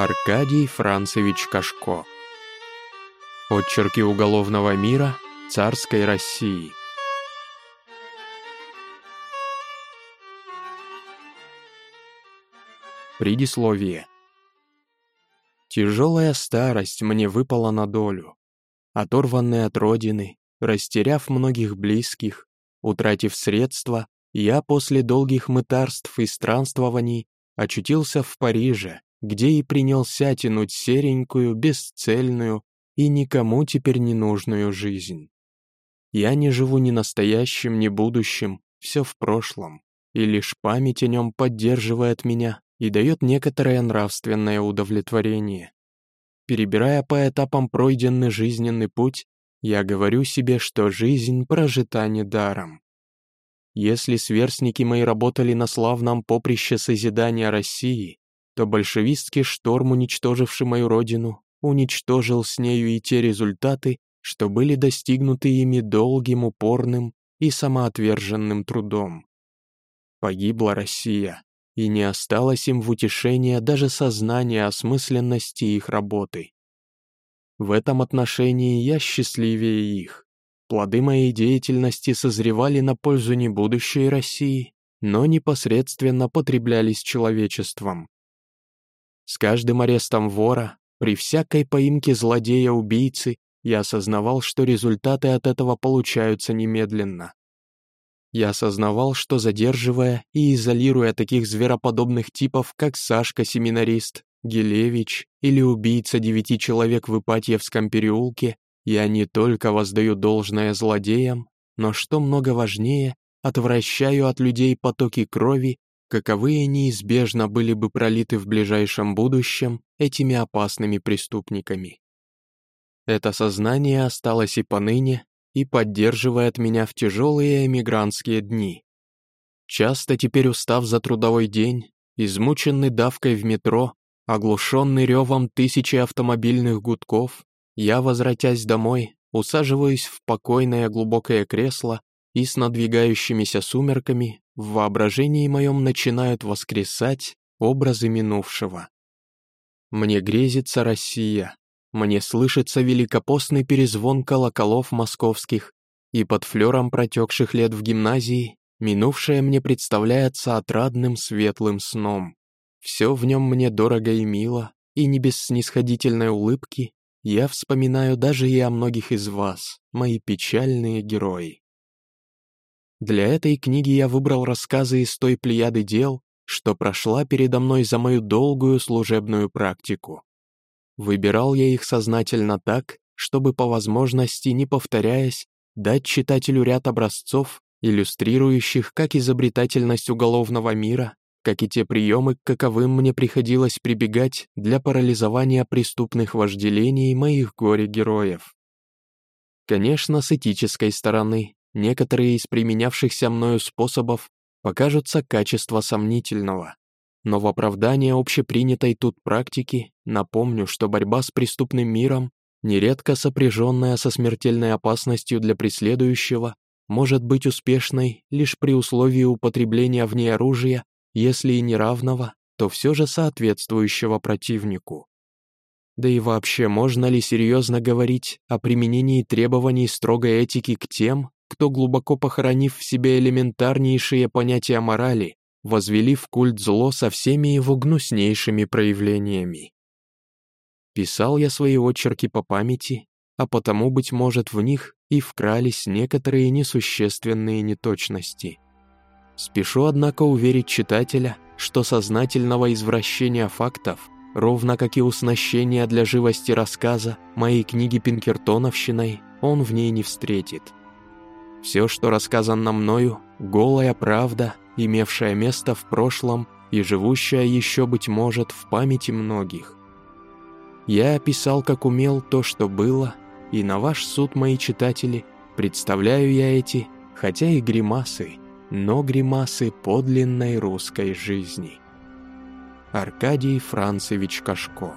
Аркадий Францевич Кашко Отчерки уголовного мира царской России Предисловие Тяжелая старость мне выпала на долю. Оторванный от родины, растеряв многих близких, утратив средства, я после долгих мытарств и странствований очутился в Париже, где и принялся тянуть серенькую, бесцельную и никому теперь не нужную жизнь. Я не живу ни настоящим, ни будущим, все в прошлом, и лишь память о нем поддерживает меня и дает некоторое нравственное удовлетворение. Перебирая по этапам пройденный жизненный путь, я говорю себе, что жизнь прожита недаром. Если сверстники мои работали на славном поприще созидания России, то большевистский шторм, уничтоживший мою родину, уничтожил с нею и те результаты, что были достигнуты ими долгим, упорным и самоотверженным трудом. Погибла Россия, и не осталось им в утешение даже сознания осмысленности их работы. В этом отношении я счастливее их. Плоды моей деятельности созревали на пользу не будущей России, но непосредственно потреблялись человечеством. С каждым арестом вора, при всякой поимке злодея-убийцы, я осознавал, что результаты от этого получаются немедленно. Я осознавал, что задерживая и изолируя таких звероподобных типов, как Сашка-семинарист, Гелевич или убийца девяти человек в Ипатьевском переулке, я не только воздаю должное злодеям, но, что много важнее, отвращаю от людей потоки крови, каковые неизбежно были бы пролиты в ближайшем будущем этими опасными преступниками. Это сознание осталось и поныне, и поддерживает меня в тяжелые эмигрантские дни. Часто теперь устав за трудовой день, измученный давкой в метро, оглушенный ревом тысячи автомобильных гудков, я, возвратясь домой, усаживаюсь в покойное глубокое кресло и с надвигающимися сумерками в воображении моем начинают воскресать образы минувшего. Мне грезится Россия, мне слышится великопостный перезвон колоколов московских, и под флером протекших лет в гимназии минувшее мне представляется отрадным светлым сном. Все в нем мне дорого и мило, и не без снисходительной улыбки я вспоминаю даже и о многих из вас, мои печальные герои. Для этой книги я выбрал рассказы из той плеяды дел, что прошла передо мной за мою долгую служебную практику. Выбирал я их сознательно так, чтобы по возможности, не повторяясь, дать читателю ряд образцов, иллюстрирующих как изобретательность уголовного мира, как и те приемы, к каковым мне приходилось прибегать для парализования преступных вожделений моих горе-героев. Конечно, с этической стороны, некоторые из применявшихся мною способов покажутся качества сомнительного. Но в оправдание общепринятой тут практики напомню, что борьба с преступным миром, нередко сопряженная со смертельной опасностью для преследующего, может быть успешной лишь при условии употребления в ней оружия если и неравного, то все же соответствующего противнику. Да и вообще, можно ли серьезно говорить о применении требований строгой этики к тем, кто, глубоко похоронив в себе элементарнейшие понятия морали, возвели в культ зло со всеми его гнуснейшими проявлениями? Писал я свои очерки по памяти, а потому, быть может, в них и вкрались некоторые несущественные неточности – Спешу, однако, уверить читателя, что сознательного извращения фактов, ровно как и уснащения для живости рассказа моей книги Пинкертоновщиной, он в ней не встретит. Все, что рассказано мною, голая правда, имевшая место в прошлом и живущая еще, быть может, в памяти многих. Я описал, как умел, то, что было, и на ваш суд, мои читатели, представляю я эти, хотя и гримасы, но гримасы подлинной русской жизни. Аркадий Францевич Кашко